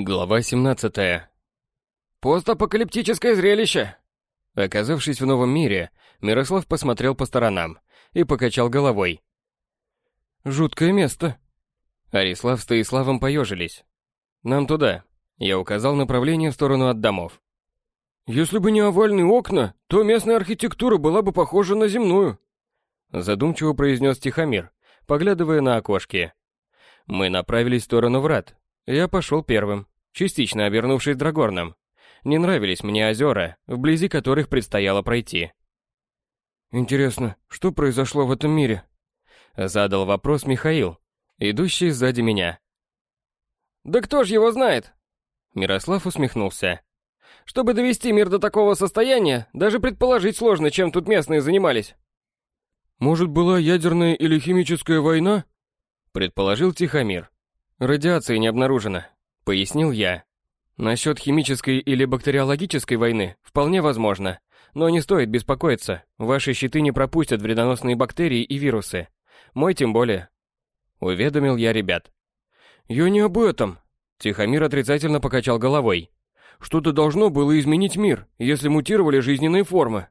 Глава 17. Постапокалиптическое зрелище. Оказавшись в новом мире, Мирослав посмотрел по сторонам и покачал головой. Жуткое место. Арислав с Таиславом поежились. Нам туда. Я указал направление в сторону от домов. Если бы не овальные окна, то местная архитектура была бы похожа на земную. Задумчиво произнес Тихомир, поглядывая на окошки. Мы направились в сторону врат. Я пошел первым, частично обернувшись Драгорном. Не нравились мне озера, вблизи которых предстояло пройти. «Интересно, что произошло в этом мире?» Задал вопрос Михаил, идущий сзади меня. «Да кто ж его знает?» Мирослав усмехнулся. «Чтобы довести мир до такого состояния, даже предположить сложно, чем тут местные занимались». «Может, была ядерная или химическая война?» Предположил Тихомир. «Радиации не обнаружено», — пояснил я. Насчет химической или бактериологической войны вполне возможно, но не стоит беспокоиться, ваши щиты не пропустят вредоносные бактерии и вирусы. Мой тем более. Уведомил я ребят. «Я не об этом», — Тихомир отрицательно покачал головой. «Что-то должно было изменить мир, если мутировали жизненные формы».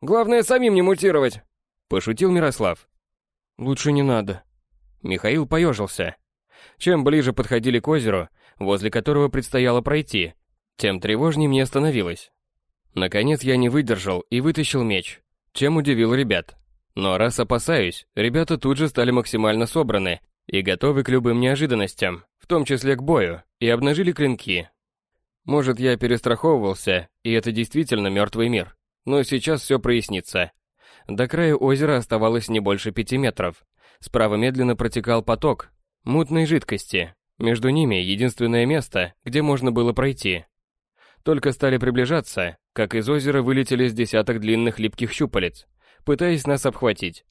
«Главное, самим не мутировать», — пошутил Мирослав. «Лучше не надо». Михаил поежился. Чем ближе подходили к озеру, возле которого предстояло пройти, тем тревожнее мне становилось. Наконец я не выдержал и вытащил меч, чем удивил ребят. Но раз опасаюсь, ребята тут же стали максимально собраны и готовы к любым неожиданностям, в том числе к бою, и обнажили клинки. Может, я перестраховывался, и это действительно мертвый мир, но сейчас все прояснится. До края озера оставалось не больше пяти метров. Справа медленно протекал поток, мутной жидкости. Между ними единственное место, где можно было пройти. Только стали приближаться, как из озера вылетели с десяток длинных липких щупалец, пытаясь нас обхватить.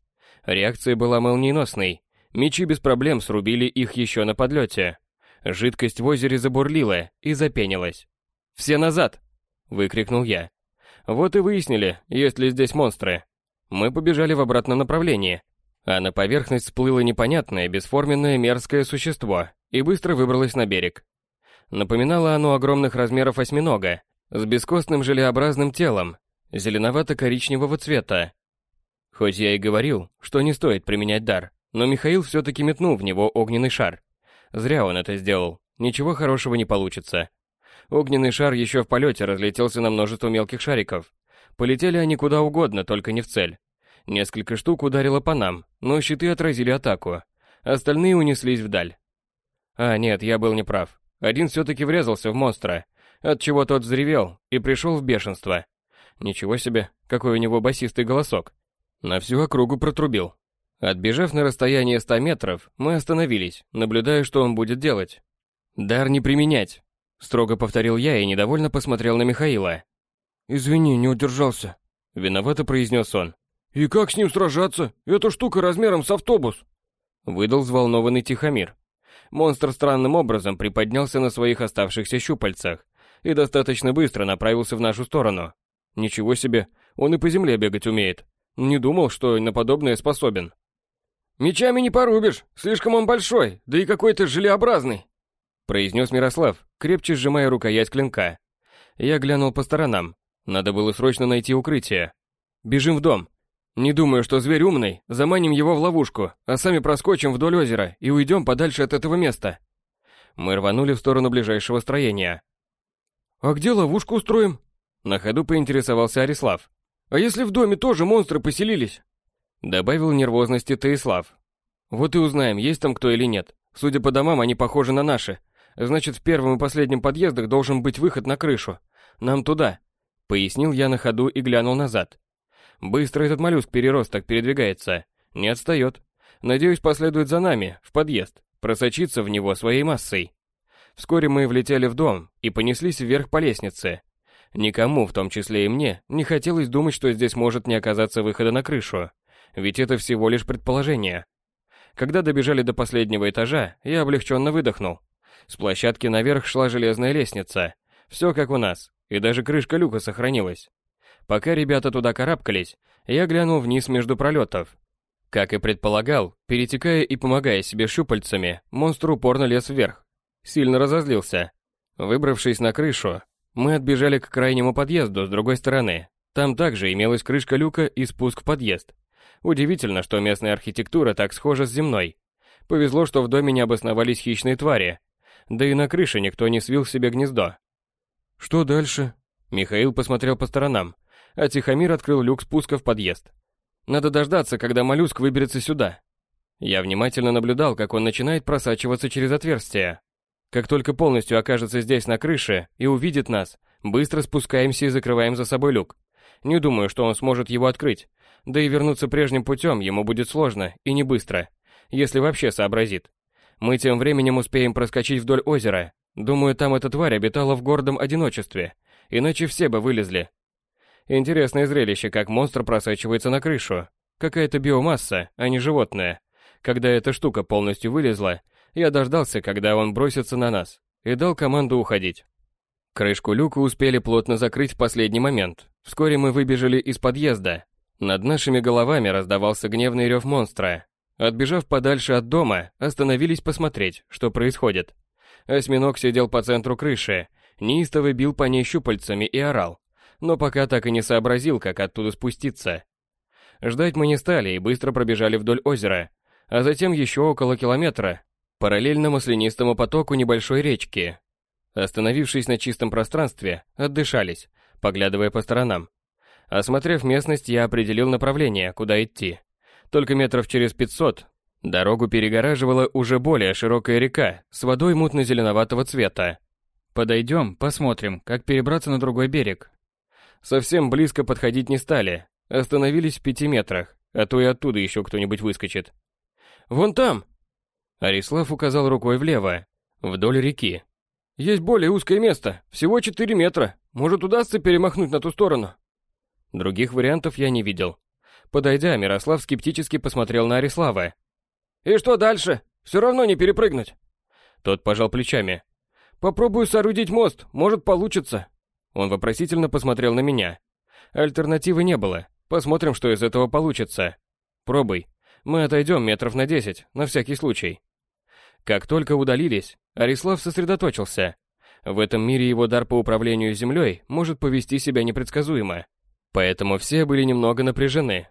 Реакция была молниеносной. Мечи без проблем срубили их еще на подлете. Жидкость в озере забурлила и запенилась. «Все назад!» — выкрикнул я. Вот и выяснили, есть ли здесь монстры. Мы побежали в обратном направлении, а на поверхность всплыло непонятное, бесформенное мерзкое существо и быстро выбралось на берег. Напоминало оно огромных размеров осьминога, с бескостным желеобразным телом, зеленовато-коричневого цвета. Хоть я и говорил, что не стоит применять дар, но Михаил все-таки метнул в него огненный шар. Зря он это сделал, ничего хорошего не получится. Огненный шар еще в полете разлетелся на множество мелких шариков. Полетели они куда угодно, только не в цель. Несколько штук ударило по нам, но щиты отразили атаку. Остальные унеслись вдаль. А, нет, я был неправ. Один все-таки врезался в монстра, отчего тот взревел и пришел в бешенство. Ничего себе, какой у него басистый голосок. На всю округу протрубил. Отбежав на расстояние 100 метров, мы остановились, наблюдая, что он будет делать. «Дар не применять», — строго повторил я и недовольно посмотрел на Михаила. «Извини, не удержался», — виновато произнес он. «И как с ним сражаться? Эта штука размером с автобус!» Выдал взволнованный Тихомир. Монстр странным образом приподнялся на своих оставшихся щупальцах и достаточно быстро направился в нашу сторону. Ничего себе, он и по земле бегать умеет. Не думал, что на подобное способен. «Мечами не порубишь, слишком он большой, да и какой-то желеобразный», произнес Мирослав, крепче сжимая рукоять клинка. Я глянул по сторонам. Надо было срочно найти укрытие. «Бежим в дом», не думаю, что зверь умный, заманим его в ловушку, а сами проскочим вдоль озера и уйдем подальше от этого места. Мы рванули в сторону ближайшего строения. А где ловушку устроим? На ходу поинтересовался Арислав. А если в доме тоже монстры поселились? Добавил нервозности Таислав. Вот и узнаем, есть там кто или нет. Судя по домам, они похожи на наши. Значит, в первом и последнем подъездах должен быть выход на крышу. Нам туда. Пояснил я на ходу и глянул назад. Быстро этот моллюск-переросток передвигается. Не отстает. Надеюсь, последует за нами, в подъезд, просочиться в него своей массой. Вскоре мы влетели в дом и понеслись вверх по лестнице. Никому, в том числе и мне, не хотелось думать, что здесь может не оказаться выхода на крышу. Ведь это всего лишь предположение. Когда добежали до последнего этажа, я облегченно выдохнул. С площадки наверх шла железная лестница. Все как у нас, и даже крышка люка сохранилась. Пока ребята туда карабкались, я глянул вниз между пролетов. Как и предполагал, перетекая и помогая себе щупальцами, монстр упорно лез вверх. Сильно разозлился. Выбравшись на крышу, мы отбежали к крайнему подъезду с другой стороны. Там также имелась крышка люка и спуск в подъезд. Удивительно, что местная архитектура так схожа с земной. Повезло, что в доме не обосновались хищные твари. Да и на крыше никто не свил себе гнездо. «Что дальше?» Михаил посмотрел по сторонам, а Тихомир открыл люк спуска в подъезд. «Надо дождаться, когда моллюск выберется сюда». Я внимательно наблюдал, как он начинает просачиваться через отверстие. Как только полностью окажется здесь на крыше и увидит нас, быстро спускаемся и закрываем за собой люк. Не думаю, что он сможет его открыть. Да и вернуться прежним путем ему будет сложно и не быстро, если вообще сообразит. Мы тем временем успеем проскочить вдоль озера. Думаю, там эта тварь обитала в гордом одиночестве, иначе все бы вылезли. Интересное зрелище, как монстр просачивается на крышу. Какая-то биомасса, а не животное. Когда эта штука полностью вылезла, я дождался, когда он бросится на нас, и дал команду уходить. Крышку люка успели плотно закрыть в последний момент. Вскоре мы выбежали из подъезда. Над нашими головами раздавался гневный рев монстра. Отбежав подальше от дома, остановились посмотреть, что происходит. Осьминог сидел по центру крыши, неистово бил по ней щупальцами и орал, но пока так и не сообразил, как оттуда спуститься. Ждать мы не стали и быстро пробежали вдоль озера, а затем еще около километра параллельно маслянистому потоку небольшой речки. Остановившись на чистом пространстве, отдышались, поглядывая по сторонам. Осмотрев местность, я определил направление, куда идти. Только метров через 500 дорогу перегораживала уже более широкая река с водой мутно-зеленоватого цвета. Подойдем, посмотрим, как перебраться на другой берег. Совсем близко подходить не стали, остановились в пяти метрах, а то и оттуда еще кто-нибудь выскочит. «Вон там!» Арислав указал рукой влево, вдоль реки. «Есть более узкое место, всего 4 метра. Может, удастся перемахнуть на ту сторону?» Других вариантов я не видел. Подойдя, Мирослав скептически посмотрел на Арислава. «И что дальше? Все равно не перепрыгнуть». Тот пожал плечами. «Попробую соорудить мост, может, получится». Он вопросительно посмотрел на меня. Альтернативы не было. Посмотрим, что из этого получится. Пробуй. Мы отойдем метров на десять, на всякий случай. Как только удалились, Арислав сосредоточился. В этом мире его дар по управлению землей может повести себя непредсказуемо. Поэтому все были немного напряжены.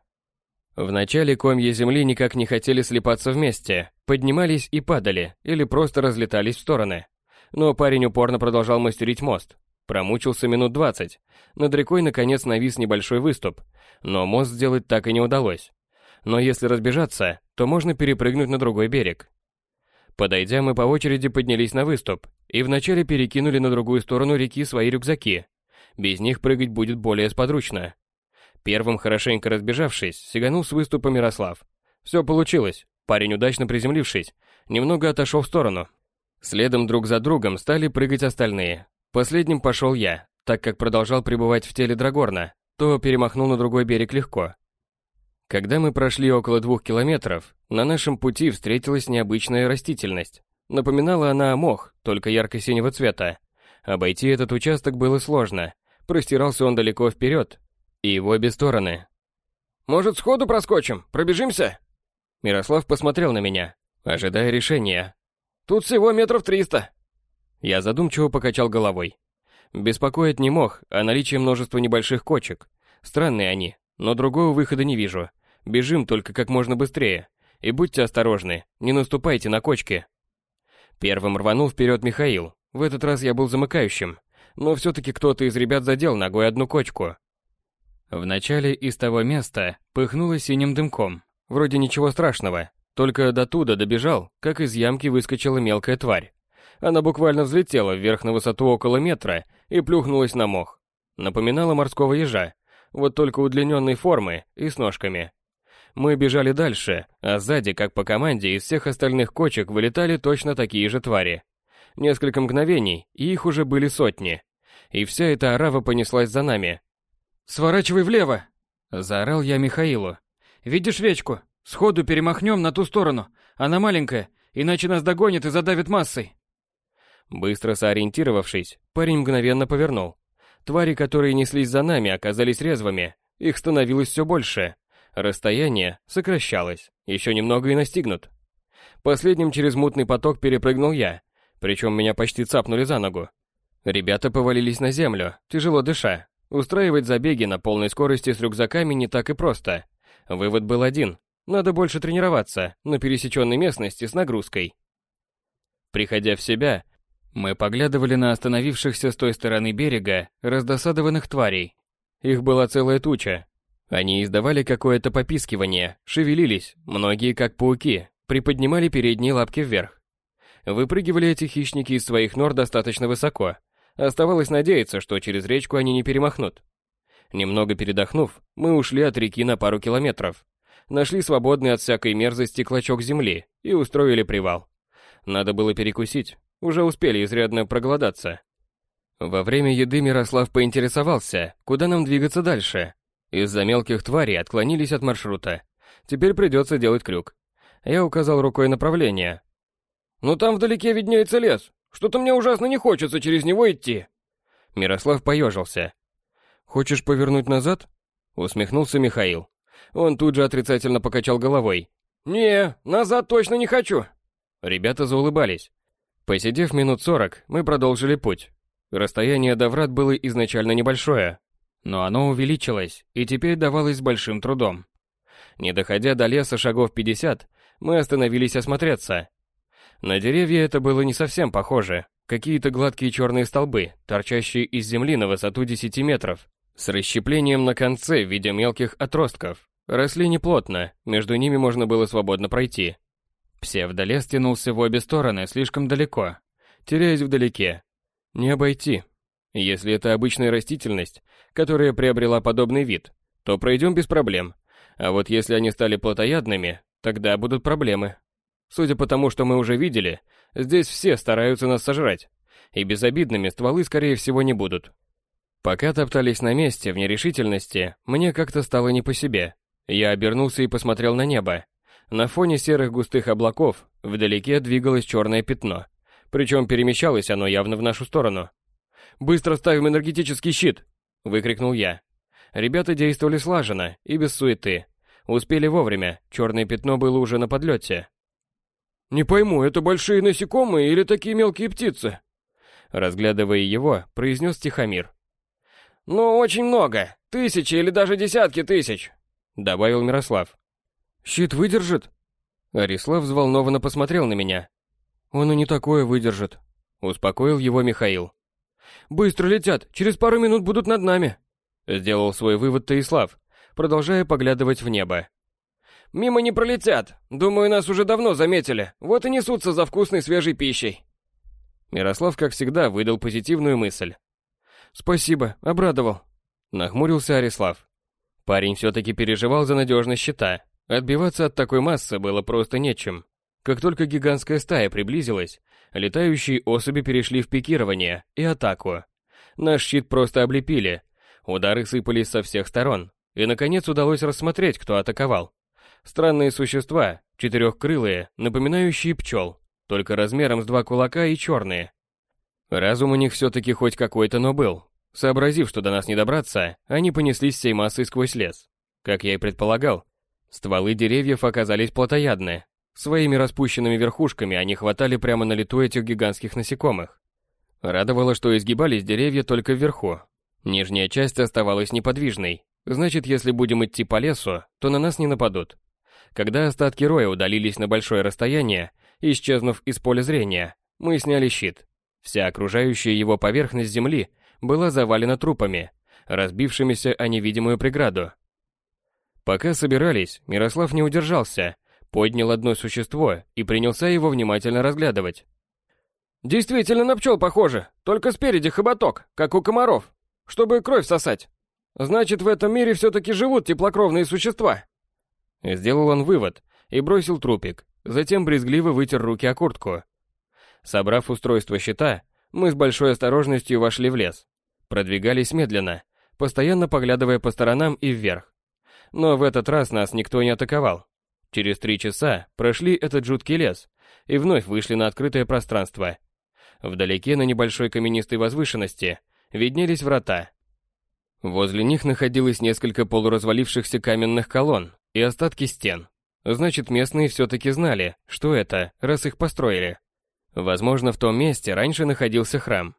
Вначале комья земли никак не хотели слипаться вместе, поднимались и падали, или просто разлетались в стороны. Но парень упорно продолжал мастерить мост. Промучился минут двадцать. Над рекой наконец навис небольшой выступ, но мост сделать так и не удалось. Но если разбежаться, то можно перепрыгнуть на другой берег. Подойдя, мы по очереди поднялись на выступ и вначале перекинули на другую сторону реки свои рюкзаки. Без них прыгать будет более сподручно. Первым, хорошенько разбежавшись, сиганул с выступа Мирослав. Все получилось. Парень, удачно приземлившись, немного отошел в сторону. Следом друг за другом стали прыгать остальные. Последним пошел я, так как продолжал пребывать в теле Драгорна, то перемахнул на другой берег легко. Когда мы прошли около двух километров, на нашем пути встретилась необычная растительность. Напоминала она мох, только ярко-синего цвета. Обойти этот участок было сложно. Простирался он далеко вперед и в обе стороны. «Может, сходу проскочим? Пробежимся?» Мирослав посмотрел на меня, ожидая решения. «Тут всего метров триста». Я задумчиво покачал головой. Беспокоит не мох, а наличие множества небольших кочек. Странные они, но другого выхода не вижу. Бежим только как можно быстрее. И будьте осторожны, не наступайте на кочки. Первым рванул вперед Михаил. В этот раз я был замыкающим. Но все-таки кто-то из ребят задел ногой одну кочку. Вначале из того места пыхнуло синим дымком. Вроде ничего страшного. Только до туда добежал, как из ямки выскочила мелкая тварь. Она буквально взлетела вверх на высоту около метра и плюхнулась на мох. Напоминала морского ежа, вот только удлиненной формы и с ножками. Мы бежали дальше, а сзади, как по команде, из всех остальных кочек вылетали точно такие же твари. Несколько мгновений, и их уже были сотни. И вся эта орава понеслась за нами. «Сворачивай влево!» – заорал я Михаилу. «Видишь речку? Сходу перемахнем на ту сторону. Она маленькая, иначе нас догонит и задавит массой». Быстро сориентировавшись, парень мгновенно повернул. Твари, которые неслись за нами, оказались резвыми. Их становилось все больше. Расстояние сокращалось, еще немного и настигнут. Последним через мутный поток перепрыгнул я. причем меня почти цапнули за ногу. Ребята повалились на землю, тяжело дыша. Устраивать забеги на полной скорости с рюкзаками не так и просто. Вывод был один. Надо больше тренироваться на пересеченной местности с нагрузкой. Приходя в себя, мы поглядывали на остановившихся с той стороны берега раздосадованных тварей. Их была целая туча. Они издавали какое-то попискивание, шевелились, многие как пауки, приподнимали передние лапки вверх. Выпрыгивали эти хищники из своих нор достаточно высоко. Оставалось надеяться, что через речку они не перемахнут. Немного передохнув, мы ушли от реки на пару километров. Нашли свободный от всякой мерзости клочок земли и устроили привал. Надо было перекусить, уже успели изрядно проголодаться. Во время еды Мирослав поинтересовался, куда нам двигаться дальше. Из-за мелких тварей отклонились от маршрута. Теперь придется делать крюк. Я указал рукой направление. «Ну там вдалеке виднеется лес. Что-то мне ужасно не хочется через него идти». Мирослав поежился. «Хочешь повернуть назад?» Усмехнулся Михаил. Он тут же отрицательно покачал головой. «Не, назад точно не хочу». Ребята заулыбались. Посидев минут сорок, мы продолжили путь. Расстояние до врат было изначально небольшое, но оно увеличилось и теперь давалось с большим трудом. Не доходя до леса шагов 50, мы остановились осмотреться. На деревья это было не совсем похоже. Какие-то гладкие черные столбы, торчащие из земли на высоту 10 метров, с расщеплением на конце в виде мелких отростков. Росли неплотно, между ними можно было свободно пройти. Псевдолес тянулся в обе стороны слишком далеко, теряясь вдалеке. Не обойти. Если это обычная растительность, которая приобрела подобный вид, то пройдем без проблем. А вот если они стали плотоядными, тогда будут проблемы. Судя по тому, что мы уже видели, здесь все стараются нас сожрать. И безобидными стволы, скорее всего, не будут. Пока топтались на месте в нерешительности, мне как-то стало не по себе. Я обернулся и посмотрел на небо. На фоне серых густых облаков вдалеке двигалось черное пятно. Причем перемещалось оно явно в нашу сторону. «Быстро ставим энергетический щит!» — выкрикнул я. Ребята действовали слаженно и без суеты. Успели вовремя, черное пятно было уже на подлете. «Не пойму, это большие насекомые или такие мелкие птицы?» Разглядывая его, произнес Тихомир. «Ну, очень много. Тысячи или даже десятки тысяч», — добавил Мирослав. Щит выдержит? Арислав взволнованно посмотрел на меня. Он и не такое выдержит. Успокоил его Михаил. Быстро летят, через пару минут будут над нами. Сделал свой вывод Таислав, продолжая поглядывать в небо. Мимо не пролетят. Думаю, нас уже давно заметили. Вот и несутся за вкусной свежей пищей. Мирослав, как всегда, выдал позитивную мысль. Спасибо, обрадовал. Нахмурился Арислав. Парень все-таки переживал за надежность щита, Отбиваться от такой массы было просто нечем. Как только гигантская стая приблизилась, летающие особи перешли в пикирование и атаку. Наш щит просто облепили. Удары сыпались со всех сторон. И, наконец, удалось рассмотреть, кто атаковал. Странные существа, четырехкрылые, напоминающие пчел, только размером с два кулака и черные. Разум у них все-таки хоть какой-то, но был. Сообразив, что до нас не добраться, они понеслись всей массой сквозь лес. Как я и предполагал, Стволы деревьев оказались плотоядны. Своими распущенными верхушками они хватали прямо на лету этих гигантских насекомых. Радовало, что изгибались деревья только вверху. Нижняя часть оставалась неподвижной. Значит, если будем идти по лесу, то на нас не нападут. Когда остатки роя удалились на большое расстояние, исчезнув из поля зрения, мы сняли щит. Вся окружающая его поверхность земли была завалена трупами, разбившимися о невидимую преграду. Пока собирались, Мирослав не удержался, поднял одно существо и принялся его внимательно разглядывать. «Действительно на пчел похоже, только спереди хоботок, как у комаров, чтобы кровь сосать. Значит, в этом мире все-таки живут теплокровные существа». Сделал он вывод и бросил трупик, затем брезгливо вытер руки о куртку. Собрав устройство щита, мы с большой осторожностью вошли в лес. Продвигались медленно, постоянно поглядывая по сторонам и вверх. Но в этот раз нас никто не атаковал. Через три часа прошли этот жуткий лес и вновь вышли на открытое пространство. Вдалеке на небольшой каменистой возвышенности виднелись врата. Возле них находилось несколько полуразвалившихся каменных колонн и остатки стен. Значит, местные все-таки знали, что это, раз их построили. Возможно, в том месте раньше находился храм.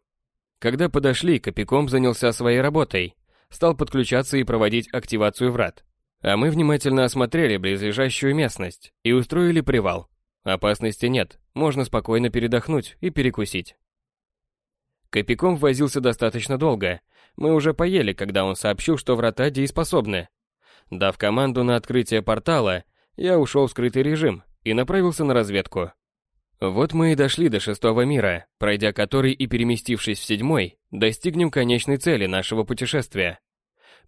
Когда подошли, Копиком занялся своей работой, стал подключаться и проводить активацию врат. А мы внимательно осмотрели близлежащую местность и устроили привал. Опасности нет, можно спокойно передохнуть и перекусить. Копиком возился достаточно долго. Мы уже поели, когда он сообщил, что врата дееспособны. Дав команду на открытие портала, я ушел в скрытый режим и направился на разведку. Вот мы и дошли до шестого мира, пройдя который и переместившись в седьмой, достигнем конечной цели нашего путешествия.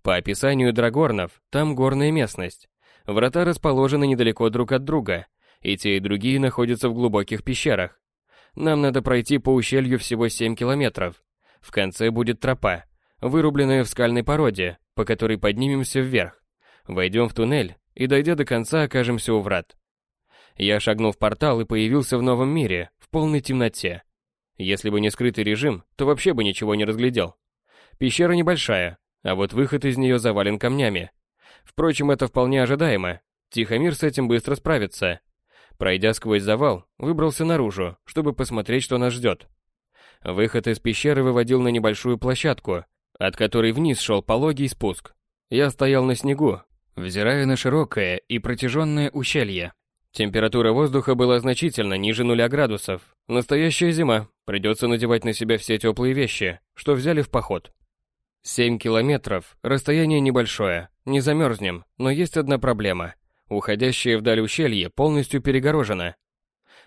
По описанию драгорнов, там горная местность. Врата расположены недалеко друг от друга, и те и другие находятся в глубоких пещерах. Нам надо пройти по ущелью всего 7 километров. В конце будет тропа, вырубленная в скальной породе, по которой поднимемся вверх. Войдем в туннель, и дойдя до конца, окажемся у врат. Я шагнул в портал и появился в новом мире, в полной темноте. Если бы не скрытый режим, то вообще бы ничего не разглядел. Пещера небольшая, а вот выход из нее завален камнями. Впрочем, это вполне ожидаемо. Тихомир с этим быстро справится. Пройдя сквозь завал, выбрался наружу, чтобы посмотреть, что нас ждет. Выход из пещеры выводил на небольшую площадку, от которой вниз шел пологий спуск. Я стоял на снегу, взирая на широкое и протяженное ущелье. Температура воздуха была значительно ниже нуля градусов. Настоящая зима, придется надевать на себя все теплые вещи, что взяли в поход. Семь километров, расстояние небольшое, не замерзнем, но есть одна проблема. Уходящее вдаль ущелье полностью перегорожено.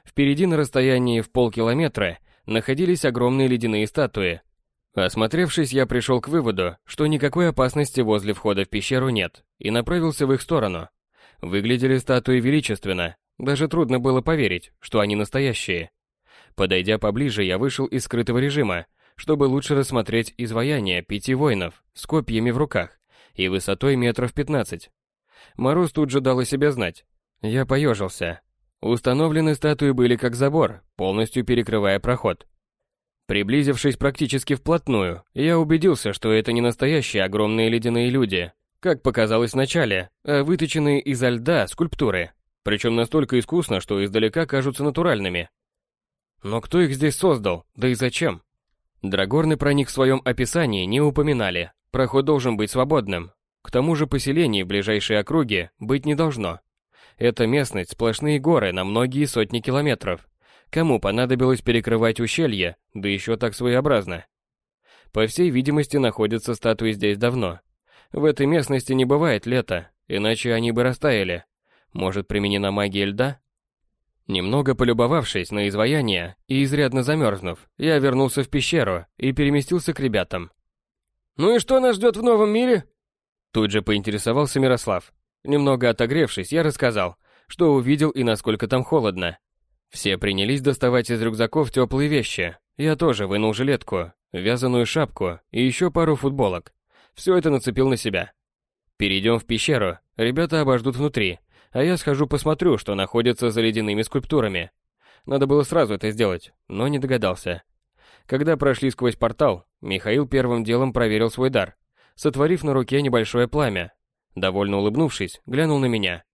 Впереди на расстоянии в полкилометра находились огромные ледяные статуи. Осмотревшись, я пришел к выводу, что никакой опасности возле входа в пещеру нет, и направился в их сторону. Выглядели статуи величественно, даже трудно было поверить, что они настоящие. Подойдя поближе, я вышел из скрытого режима, чтобы лучше рассмотреть изваяние пяти воинов с копьями в руках и высотой метров пятнадцать. Мороз тут же дал о себе знать. Я поежился. Установлены статуи были как забор, полностью перекрывая проход. Приблизившись практически вплотную, я убедился, что это не настоящие огромные ледяные люди, как показалось вначале, а выточенные изо льда скульптуры, причем настолько искусно, что издалека кажутся натуральными. Но кто их здесь создал, да и зачем? Драгорны про них в своем описании не упоминали, проход должен быть свободным. К тому же поселений в ближайшей округе быть не должно. Эта местность сплошные горы на многие сотни километров. Кому понадобилось перекрывать ущелье, да еще так своеобразно? По всей видимости, находятся статуи здесь давно, в этой местности не бывает лета, иначе они бы растаяли. Может, применена магия льда? Немного полюбовавшись на изваяние и изрядно замерзнув, я вернулся в пещеру и переместился к ребятам. «Ну и что нас ждет в новом мире?» Тут же поинтересовался Мирослав. Немного отогревшись, я рассказал, что увидел и насколько там холодно. Все принялись доставать из рюкзаков теплые вещи. Я тоже вынул жилетку, вязаную шапку и еще пару футболок. Все это нацепил на себя. Перейдем в пещеру, ребята обождут внутри, а я схожу посмотрю, что находится за ледяными скульптурами. Надо было сразу это сделать, но не догадался. Когда прошли сквозь портал, Михаил первым делом проверил свой дар, сотворив на руке небольшое пламя. Довольно улыбнувшись, глянул на меня.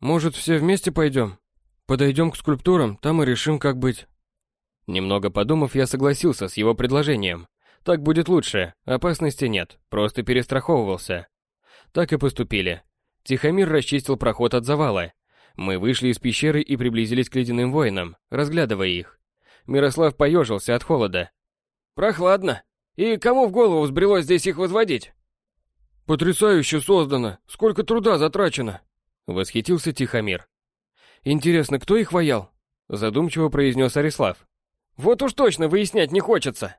«Может, все вместе пойдем? Подойдем к скульптурам, там и решим, как быть». Немного подумав, я согласился с его предложением, так будет лучше, опасности нет, просто перестраховывался. Так и поступили. Тихомир расчистил проход от завала. Мы вышли из пещеры и приблизились к ледяным воинам, разглядывая их. Мирослав поежился от холода. «Прохладно. И кому в голову взбрело здесь их возводить?» «Потрясающе создано! Сколько труда затрачено!» Восхитился Тихомир. «Интересно, кто их ваял?» Задумчиво произнес Арислав. «Вот уж точно выяснять не хочется!»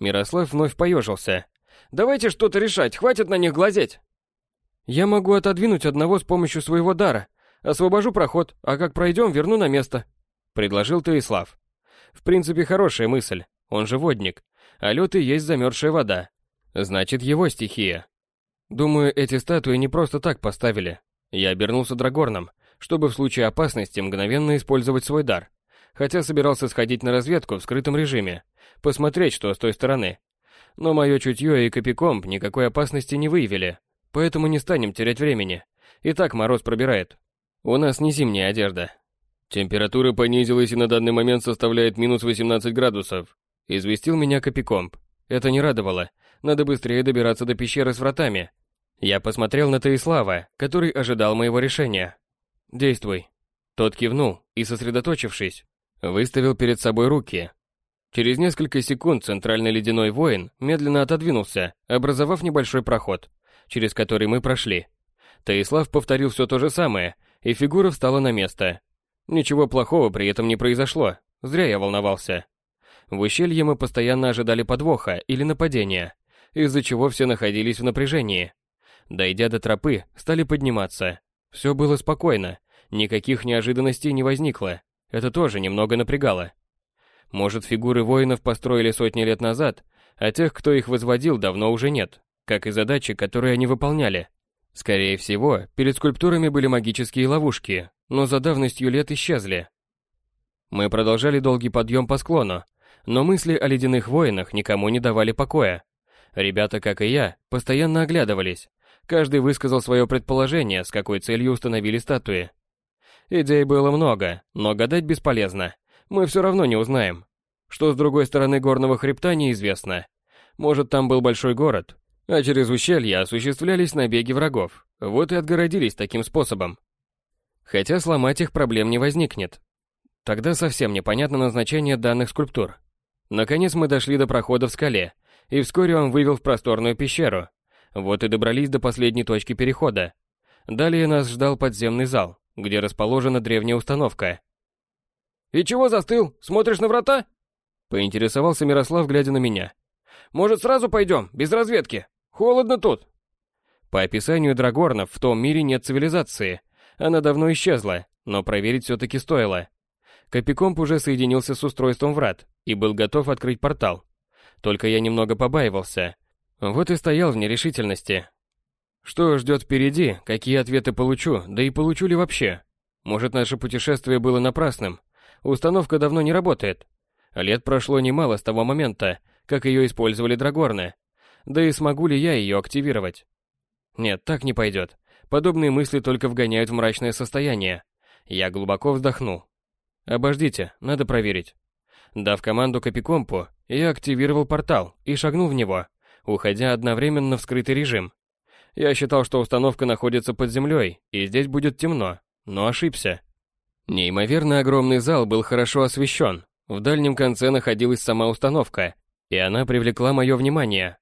Мирослав вновь поежился. «Давайте что-то решать, хватит на них глазеть!» «Я могу отодвинуть одного с помощью своего дара. Освобожу проход, а как пройдем, верну на место», — предложил Таислав. «В принципе, хорошая мысль. Он же водник. А лед и есть замерзшая вода. Значит, его стихия. Думаю, эти статуи не просто так поставили. Я обернулся драгорном, чтобы в случае опасности мгновенно использовать свой дар. Хотя собирался сходить на разведку в скрытом режиме, посмотреть, что с той стороны. Но мое чутье и Копикомп никакой опасности не выявили, поэтому не станем терять времени. И так мороз пробирает. У нас не зимняя одежда. Температура понизилась и на данный момент составляет минус 18 градусов. Известил меня Копикомп. Это не радовало. Надо быстрее добираться до пещеры с вратами. Я посмотрел на Таислава, который ожидал моего решения. «Действуй». Тот кивнул и, сосредоточившись, выставил перед собой руки. Через несколько секунд центральный ледяной воин медленно отодвинулся, образовав небольшой проход, через который мы прошли. Таислав повторил все то же самое, и фигура встала на место, Ничего плохого при этом не произошло, зря я волновался. В ущелье мы постоянно ожидали подвоха или нападения, из-за чего все находились в напряжении. Дойдя до тропы, стали подниматься. Все было спокойно, никаких неожиданностей не возникло. Это тоже немного напрягало. Может, фигуры воинов построили сотни лет назад, а тех, кто их возводил, давно уже нет, как и задачи, которые они выполняли. Скорее всего, перед скульптурами были магические ловушки, но за давностью лет исчезли. Мы продолжали долгий подъем по склону, но мысли о ледяных воинах никому не давали покоя. Ребята, как и я, постоянно оглядывались. Каждый высказал свое предположение, с какой целью установили статуи. Идей было много, но гадать бесполезно. Мы все равно не узнаем. Что с другой стороны горного хребта неизвестно. Может, там был большой город, а через ущелье осуществлялись набеги врагов. Вот и отгородились таким способом. Хотя сломать их проблем не возникнет. Тогда совсем непонятно назначение данных скульптур. Наконец мы дошли до прохода в скале, и вскоре он вывел в просторную пещеру. Вот и добрались до последней точки перехода. Далее нас ждал подземный зал, где расположена древняя установка. «И чего застыл? Смотришь на врата?» Поинтересовался Мирослав, глядя на меня. «Может, сразу пойдем, без разведки? Холодно тут». По описанию Драгорнов, в том мире нет цивилизации, она давно исчезла, но проверить все-таки стоило. Копикомп уже соединился с устройством врат и был готов открыть портал. Только я немного побаивался. Вот и стоял в нерешительности. Что ждет впереди, какие ответы получу, да и получу ли вообще? Может, наше путешествие было напрасным? Установка давно не работает. Лет прошло немало с того момента, как ее использовали драгорны. Да и смогу ли я ее активировать? Нет, так не пойдет. Подобные мысли только вгоняют в мрачное состояние. Я глубоко вздохнул. Обождите, надо проверить. Дав команду Копикомпу, я активировал портал и шагнул в него, уходя одновременно в скрытый режим. Я считал, что установка находится под землей, и здесь будет темно, но ошибся. Неимоверно огромный зал был хорошо освещен. В дальнем конце находилась сама установка, и она привлекла мое внимание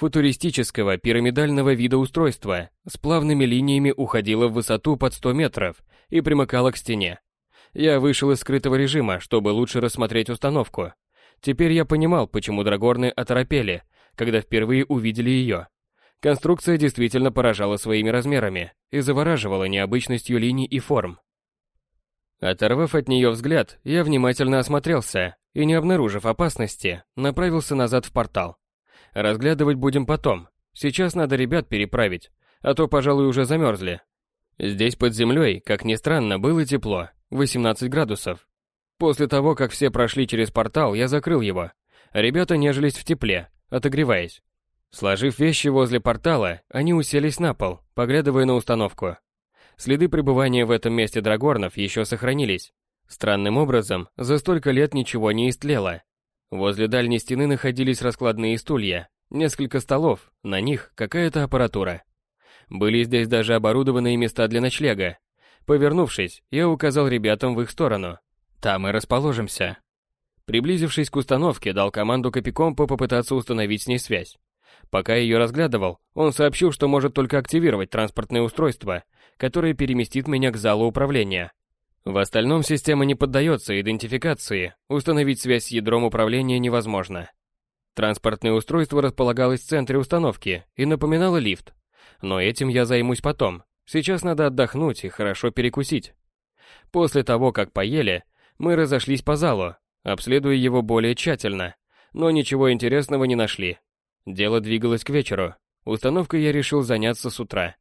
футуристического пирамидального вида устройства с плавными линиями уходила в высоту под 100 метров и примыкала к стене. Я вышел из скрытого режима, чтобы лучше рассмотреть установку. Теперь я понимал, почему драгорны оторопели, когда впервые увидели ее. Конструкция действительно поражала своими размерами и завораживала необычностью линий и форм. Оторвав от нее взгляд, я внимательно осмотрелся и, не обнаружив опасности, направился назад в портал. Разглядывать будем потом. Сейчас надо ребят переправить, а то, пожалуй, уже замерзли. Здесь под землей, как ни странно, было тепло, 18 градусов. После того, как все прошли через портал, я закрыл его. Ребята нежились в тепле, отогреваясь. Сложив вещи возле портала, они уселись на пол, поглядывая на установку. Следы пребывания в этом месте драгорнов еще сохранились. Странным образом, за столько лет ничего не истлело. Возле дальней стены находились раскладные стулья, несколько столов, на них какая-то аппаратура. Были здесь даже оборудованные места для ночлега. Повернувшись, я указал ребятам в их сторону. Там и расположимся. Приблизившись к установке, дал команду Копикомпу попытаться установить с ней связь. Пока ее разглядывал, он сообщил, что может только активировать транспортное устройство, которое переместит меня к залу управления. В остальном система не поддается идентификации, установить связь с ядром управления невозможно. Транспортное устройство располагалось в центре установки и напоминало лифт. Но этим я займусь потом. Сейчас надо отдохнуть и хорошо перекусить. После того, как поели, мы разошлись по залу, обследуя его более тщательно, но ничего интересного не нашли. Дело двигалось к вечеру. Установкой я решил заняться с утра.